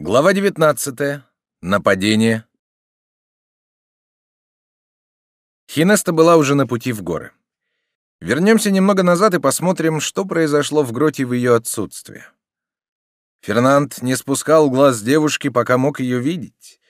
Глава 19. Нападение. Хинеста была уже на пути в горы. Вернемся немного назад и посмотрим, что произошло в гроте в ее отсутствие. Фернанд не спускал глаз девушки, пока мог ее видеть.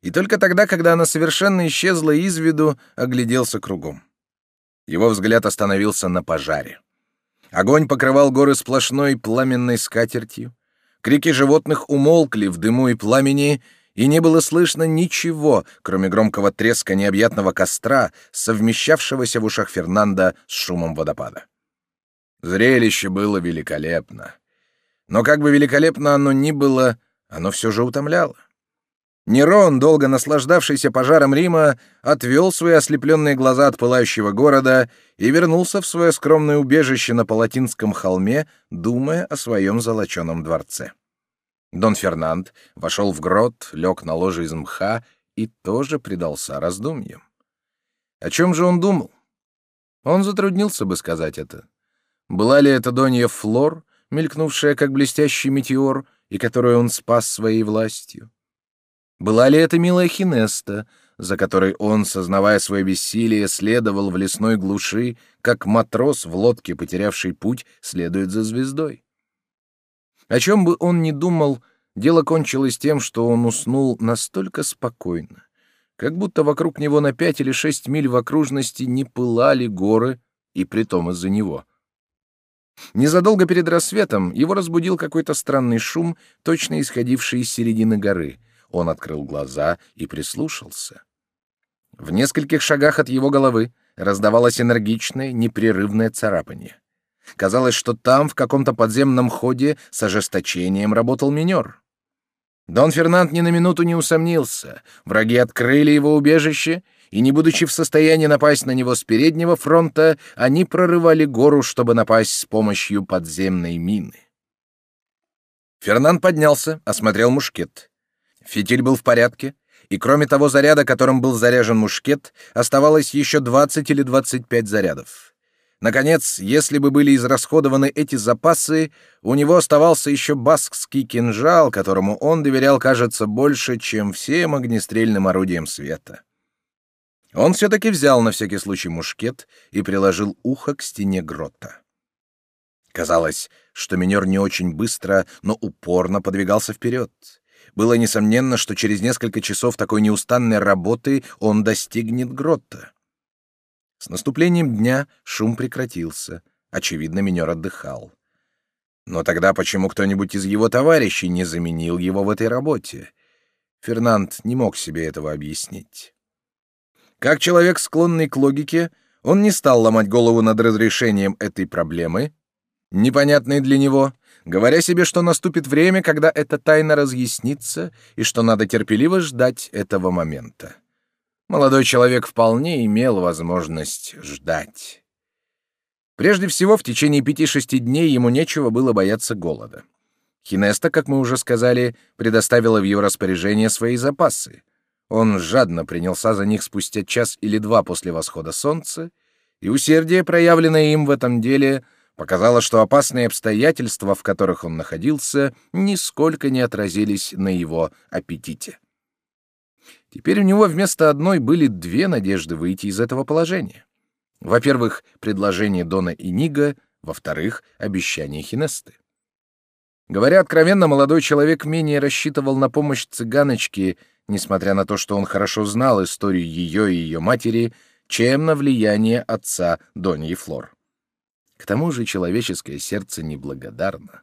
И только тогда, когда она совершенно исчезла из виду, огляделся кругом. Его взгляд остановился на пожаре. Огонь покрывал горы сплошной пламенной скатертью. Крики животных умолкли в дыму и пламени, и не было слышно ничего, кроме громкого треска необъятного костра, совмещавшегося в ушах Фернанда с шумом водопада. Зрелище было великолепно. Но как бы великолепно оно ни было, оно все же утомляло. Нерон, долго наслаждавшийся пожаром Рима, отвел свои ослепленные глаза от пылающего города и вернулся в свое скромное убежище на Палатинском холме, думая о своем золоченом дворце. Дон Фернанд вошел в грот, лег на ложе из мха и тоже предался раздумьям. О чем же он думал? Он затруднился бы сказать это. Была ли это Донья Флор, мелькнувшая как блестящий метеор, и которую он спас своей властью? Была ли это милая Хинеста, за которой он, сознавая свое бессилие, следовал в лесной глуши, как матрос в лодке, потерявший путь, следует за звездой? О чем бы он ни думал, дело кончилось тем, что он уснул настолько спокойно, как будто вокруг него на пять или шесть миль в окружности не пылали горы, и притом из-за него. Незадолго перед рассветом его разбудил какой-то странный шум, точно исходивший из середины горы — он открыл глаза и прислушался. В нескольких шагах от его головы раздавалось энергичное, непрерывное царапание. Казалось, что там, в каком-то подземном ходе, с ожесточением работал минер. Дон Фернанд ни на минуту не усомнился. Враги открыли его убежище, и, не будучи в состоянии напасть на него с переднего фронта, они прорывали гору, чтобы напасть с помощью подземной мины. Фернанд поднялся, осмотрел мушкет. Фитиль был в порядке, и кроме того заряда, которым был заряжен мушкет, оставалось еще 20 или 25 зарядов. Наконец, если бы были израсходованы эти запасы, у него оставался еще баскский кинжал, которому он доверял, кажется, больше, чем всем огнестрельным орудиям света. Он все-таки взял на всякий случай мушкет и приложил ухо к стене грота. Казалось, что минер не очень быстро, но упорно подвигался вперед. Было несомненно, что через несколько часов такой неустанной работы он достигнет грота. С наступлением дня шум прекратился. Очевидно, минер отдыхал. Но тогда почему кто-нибудь из его товарищей не заменил его в этой работе? Фернанд не мог себе этого объяснить. Как человек, склонный к логике, он не стал ломать голову над разрешением этой проблемы, непонятной для него, говоря себе, что наступит время, когда эта тайна разъяснится, и что надо терпеливо ждать этого момента. Молодой человек вполне имел возможность ждать. Прежде всего, в течение пяти-шести дней ему нечего было бояться голода. Хинеста, как мы уже сказали, предоставила в его распоряжение свои запасы. Он жадно принялся за них спустя час или два после восхода солнца, и усердие, проявленное им в этом деле — показало, что опасные обстоятельства, в которых он находился, нисколько не отразились на его аппетите. Теперь у него вместо одной были две надежды выйти из этого положения. Во-первых, предложение Дона и Нига, во-вторых, обещание Хинесты. Говоря откровенно, молодой человек менее рассчитывал на помощь цыганочки, несмотря на то, что он хорошо знал историю ее и ее матери, чем на влияние отца Дони и Флор. К тому же человеческое сердце неблагодарно.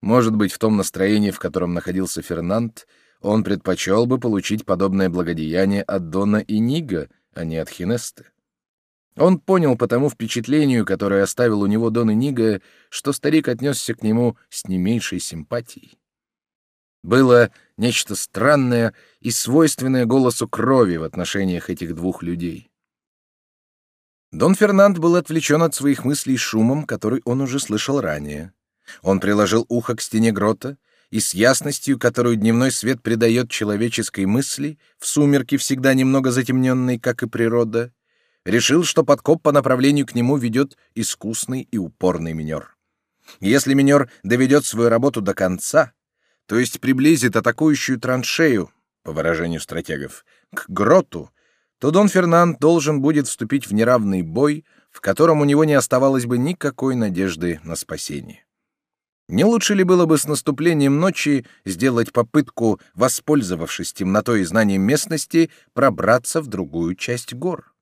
Может быть, в том настроении, в котором находился Фернанд, он предпочел бы получить подобное благодеяние от Дона и Нига, а не от Хинесты. Он понял по тому впечатлению, которое оставил у него Дон и Нига, что старик отнесся к нему с не меньшей симпатией. Было нечто странное и свойственное голосу крови в отношениях этих двух людей. Дон Фернанд был отвлечен от своих мыслей шумом, который он уже слышал ранее. Он приложил ухо к стене грота, и с ясностью, которую дневной свет придает человеческой мысли, в сумерке всегда немного затемненной, как и природа, решил, что подкоп по направлению к нему ведет искусный и упорный минер. Если минер доведет свою работу до конца, то есть приблизит атакующую траншею, по выражению стратегов, к гроту, то Дон Фернанд должен будет вступить в неравный бой, в котором у него не оставалось бы никакой надежды на спасение. Не лучше ли было бы с наступлением ночи сделать попытку, воспользовавшись темнотой и знанием местности, пробраться в другую часть гор?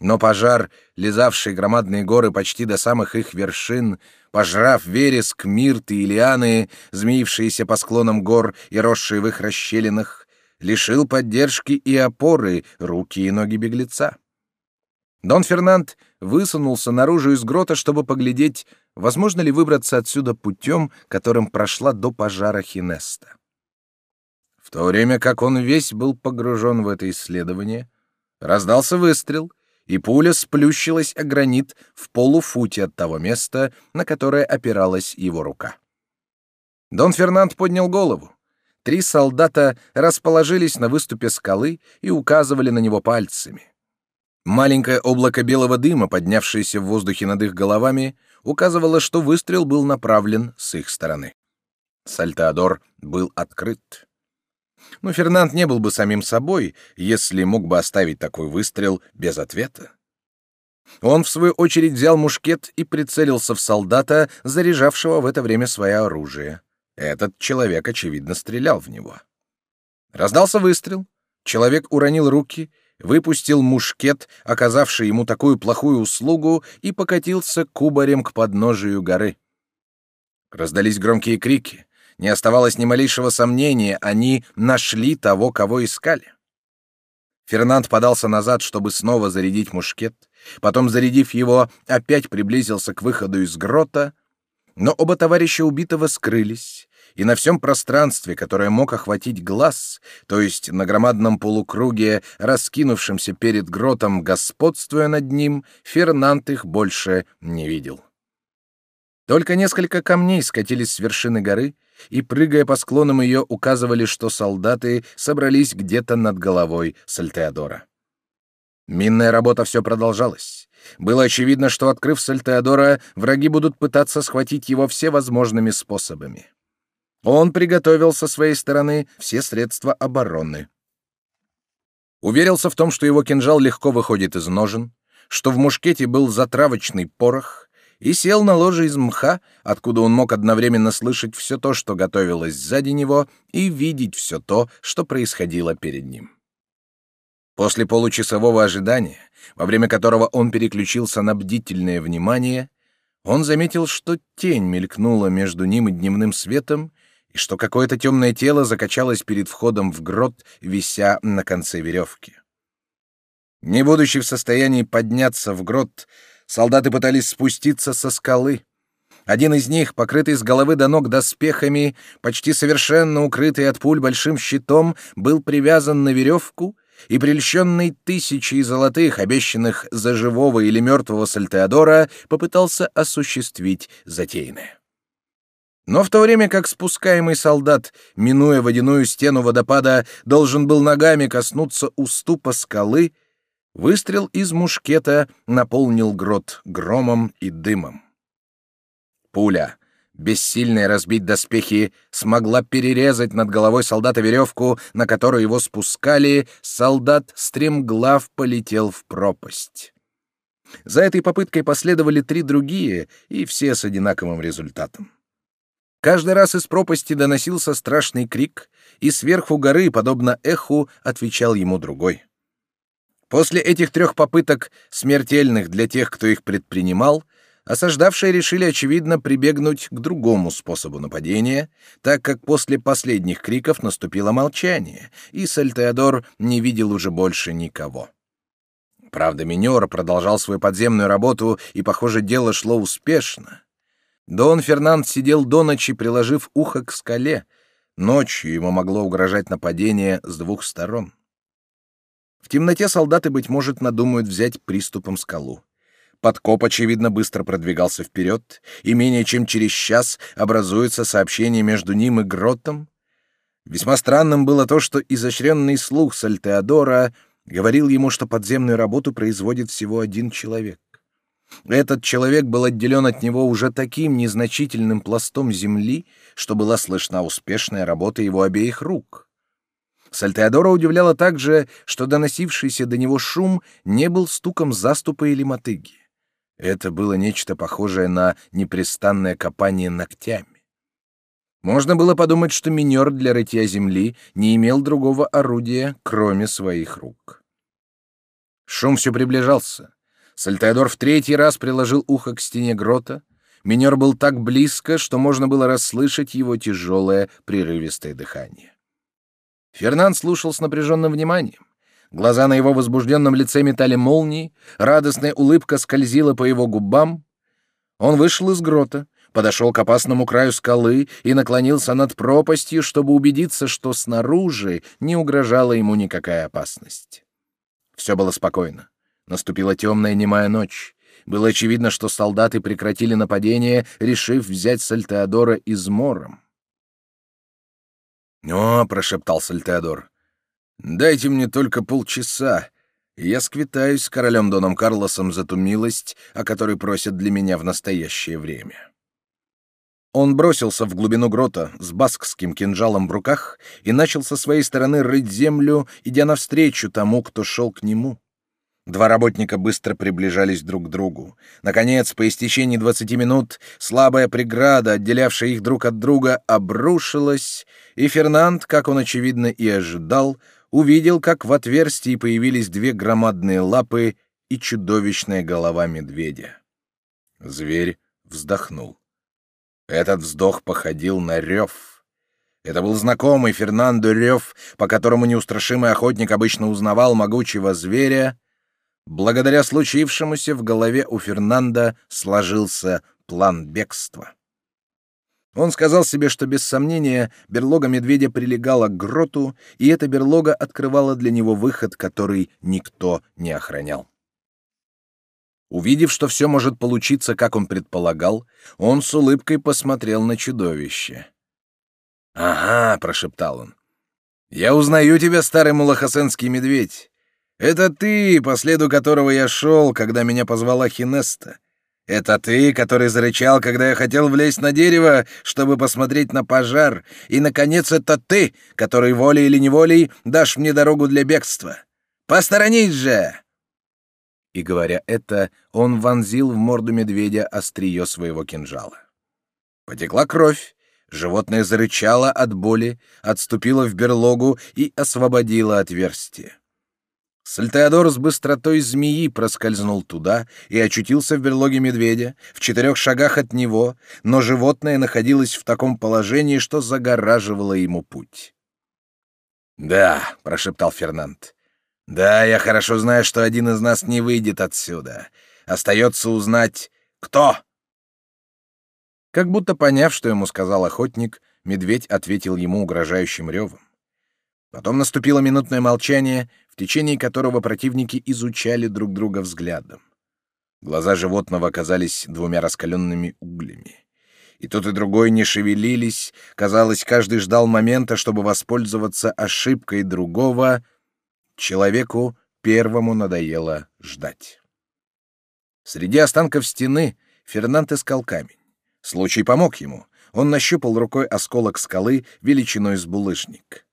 Но пожар, лизавший громадные горы почти до самых их вершин, пожрав вереск, мирты и лианы, змеившиеся по склонам гор и росшие в их расщелинах, лишил поддержки и опоры руки и ноги беглеца. Дон Фернанд высунулся наружу из грота, чтобы поглядеть, возможно ли выбраться отсюда путем, которым прошла до пожара Хинеста. В то время как он весь был погружен в это исследование, раздался выстрел, и пуля сплющилась о гранит в полуфуте от того места, на которое опиралась его рука. Дон Фернанд поднял голову. Три солдата расположились на выступе скалы и указывали на него пальцами. Маленькое облако белого дыма, поднявшееся в воздухе над их головами, указывало, что выстрел был направлен с их стороны. Сальтеодор был открыт. Но Фернанд не был бы самим собой, если мог бы оставить такой выстрел без ответа. Он, в свою очередь, взял мушкет и прицелился в солдата, заряжавшего в это время свое оружие. Этот человек, очевидно, стрелял в него. Раздался выстрел. Человек уронил руки — выпустил мушкет, оказавший ему такую плохую услугу, и покатился кубарем к подножию горы. Раздались громкие крики. Не оставалось ни малейшего сомнения, они нашли того, кого искали. Фернанд подался назад, чтобы снова зарядить мушкет, потом, зарядив его, опять приблизился к выходу из грота, но оба товарища убитого скрылись, и на всем пространстве, которое мог охватить глаз, то есть на громадном полукруге, раскинувшемся перед гротом, господствуя над ним, Фернанд их больше не видел. Только несколько камней скатились с вершины горы и, прыгая по склонам ее, указывали, что солдаты собрались где-то над головой Сальтеодора. Минная работа все продолжалась. Было очевидно, что, открыв Сальтеодора, враги будут пытаться схватить его всевозможными способами. Он приготовил со своей стороны все средства обороны. Уверился в том, что его кинжал легко выходит из ножен, что в мушкете был затравочный порох, и сел на ложе из мха, откуда он мог одновременно слышать все то, что готовилось сзади него, и видеть все то, что происходило перед ним. После получасового ожидания, во время которого он переключился на бдительное внимание, он заметил, что тень мелькнула между ним и дневным светом, и что какое-то темное тело закачалось перед входом в грот, вися на конце веревки. Не будучи в состоянии подняться в грот, солдаты пытались спуститься со скалы. Один из них, покрытый с головы до ног доспехами, почти совершенно укрытый от пуль большим щитом, был привязан на веревку и, прельщенный тысячей золотых, обещанных за живого или мертвого Сальтеодора, попытался осуществить затеянное. Но в то время как спускаемый солдат, минуя водяную стену водопада, должен был ногами коснуться уступа скалы, выстрел из мушкета наполнил грот громом и дымом. Пуля, бессильная разбить доспехи, смогла перерезать над головой солдата веревку, на которую его спускали, солдат стремглав полетел в пропасть. За этой попыткой последовали три другие, и все с одинаковым результатом. Каждый раз из пропасти доносился страшный крик, и сверху горы, подобно эху, отвечал ему другой. После этих трех попыток, смертельных для тех, кто их предпринимал, осаждавшие решили, очевидно, прибегнуть к другому способу нападения, так как после последних криков наступило молчание, и Сальтеодор не видел уже больше никого. Правда, Миньор продолжал свою подземную работу, и, похоже, дело шло успешно. Дон Фернанд сидел до ночи, приложив ухо к скале. Ночью ему могло угрожать нападение с двух сторон. В темноте солдаты, быть может, надумают взять приступом скалу. Подкоп, очевидно, быстро продвигался вперед, и менее чем через час образуется сообщение между ним и гротом. Весьма странным было то, что изощренный слух Сальтеодора говорил ему, что подземную работу производит всего один человек. Этот человек был отделен от него уже таким незначительным пластом земли, что была слышна успешная работа его обеих рук. Сальтеодора удивляло также, что доносившийся до него шум не был стуком заступа или мотыги. Это было нечто похожее на непрестанное копание ногтями. Можно было подумать, что минер для рытья земли не имел другого орудия, кроме своих рук. Шум все приближался. Сальтеодор в третий раз приложил ухо к стене грота. Минер был так близко, что можно было расслышать его тяжелое, прерывистое дыхание. Фернанд слушал с напряженным вниманием. Глаза на его возбужденном лице метали молнии, радостная улыбка скользила по его губам. Он вышел из грота, подошел к опасному краю скалы и наклонился над пропастью, чтобы убедиться, что снаружи не угрожала ему никакая опасность. Все было спокойно. Наступила темная немая ночь. Было очевидно, что солдаты прекратили нападение, решив взять Сальтеодора измором. «О», — прошептал Сальтеодор, — «дайте мне только полчаса, и я сквитаюсь с королем Доном Карлосом за ту милость, о которой просят для меня в настоящее время». Он бросился в глубину грота с баскским кинжалом в руках и начал со своей стороны рыть землю, идя навстречу тому, кто шел к нему. Два работника быстро приближались друг к другу. Наконец, по истечении двадцати минут, слабая преграда, отделявшая их друг от друга, обрушилась, и Фернанд, как он очевидно и ожидал, увидел, как в отверстии появились две громадные лапы и чудовищная голова медведя. Зверь вздохнул. Этот вздох походил на рев. Это был знакомый Фернандо рев, по которому неустрашимый охотник обычно узнавал могучего зверя, Благодаря случившемуся в голове у Фернанда сложился план бегства. Он сказал себе, что без сомнения берлога медведя прилегала к гроту, и эта берлога открывала для него выход, который никто не охранял. Увидев, что все может получиться, как он предполагал, он с улыбкой посмотрел на чудовище. «Ага», — прошептал он, — «я узнаю тебя, старый мулахасенский медведь. Это ты, по следу которого я шел, когда меня позвала Хинеста. Это ты, который зарычал, когда я хотел влезть на дерево, чтобы посмотреть на пожар. И, наконец, это ты, который волей или неволей дашь мне дорогу для бегства. Посторонись же!» И, говоря это, он вонзил в морду медведя острие своего кинжала. Потекла кровь, животное зарычало от боли, отступило в берлогу и освободило отверстие. Сальтеодор с быстротой змеи проскользнул туда и очутился в берлоге медведя, в четырех шагах от него, но животное находилось в таком положении, что загораживало ему путь. «Да», — прошептал Фернанд, — «да, я хорошо знаю, что один из нас не выйдет отсюда. Остается узнать, кто». Как будто поняв, что ему сказал охотник, медведь ответил ему угрожающим ревом. Потом наступило минутное молчание, в течение которого противники изучали друг друга взглядом. Глаза животного оказались двумя раскаленными углями. И тот, и другой не шевелились, казалось, каждый ждал момента, чтобы воспользоваться ошибкой другого. Человеку первому надоело ждать. Среди останков стены Фернанд искал камень. Случай помог ему. Он нащупал рукой осколок скалы величиной с булыжник.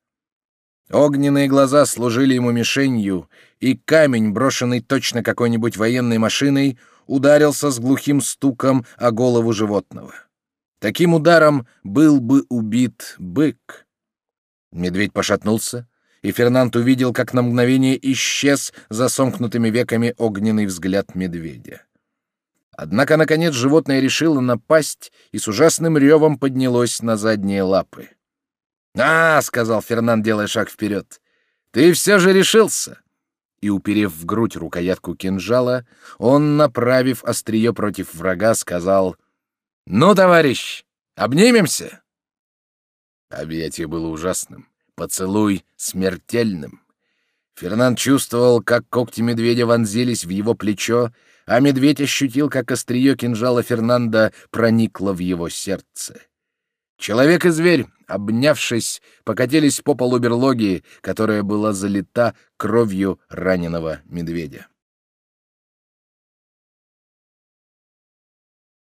Огненные глаза служили ему мишенью, и камень, брошенный точно какой-нибудь военной машиной, ударился с глухим стуком о голову животного. Таким ударом был бы убит бык. Медведь пошатнулся, и Фернанд увидел, как на мгновение исчез за сомкнутыми веками огненный взгляд медведя. Однако, наконец, животное решило напасть и с ужасным ревом поднялось на задние лапы. «А!» — сказал Фернанд, делая шаг вперед. «Ты все же решился!» И, уперев в грудь рукоятку кинжала, он, направив острие против врага, сказал «Ну, товарищ, обнимемся!» Объятие было ужасным, поцелуй смертельным. Фернанд чувствовал, как когти медведя вонзились в его плечо, а медведь ощутил, как острие кинжала Фернанда проникло в его сердце. Человек и зверь, обнявшись, покатились по полу берлоги, которая была залита кровью раненого медведя.